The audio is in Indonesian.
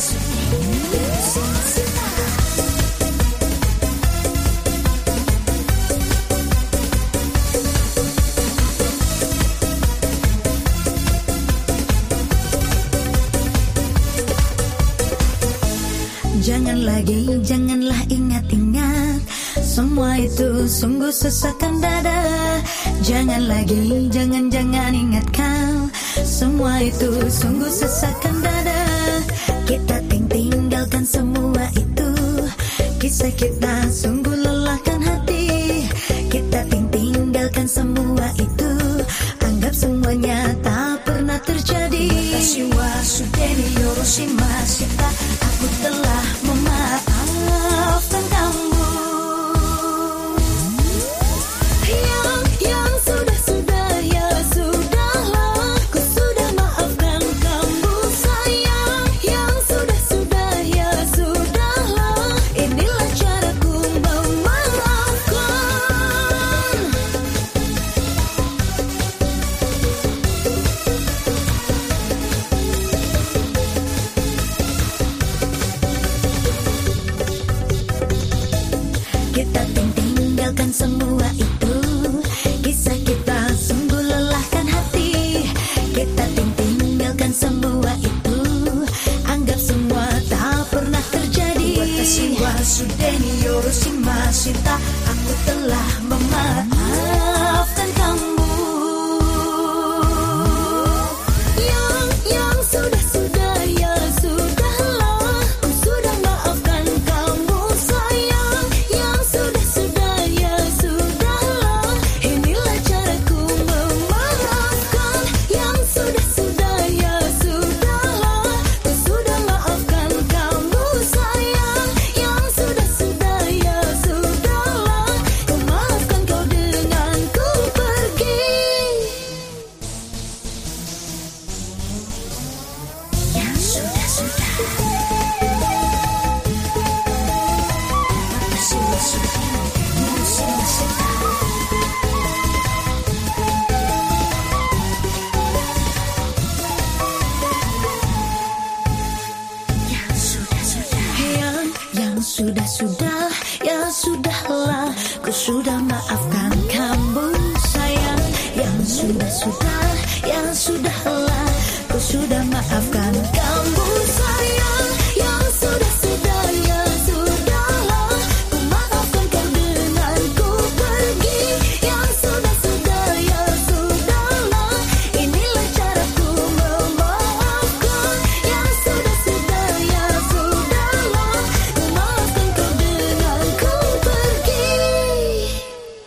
Jangan lagi, janganlah ingat-ingat. Semua itu sungguh sesakan dada. Jangan lagi, jangan-jangan ingat kau. Semua itu sungguh sesakan. dada tinggalkan semua itu. Kisah kita sungguh lelahkan hati. Kita ting tinggalkan semua itu. Anggap semuanya tak pernah terjadi. Siwa sudeni yoroshima. Sita Aku telah tinggalkan semua itu. Kisah kita sungguh lelahkan hati. Kita ting- tinggalkan semua itu. Anggap semua tak pernah terjadi. Watashi wa yoroshima shita Aku telah memaafkan Sudah sudah ya sudahlah. Ku sudah maafkan kamu sayang. Yang sudah sudah ya sudahlah. Ku sudah maafkan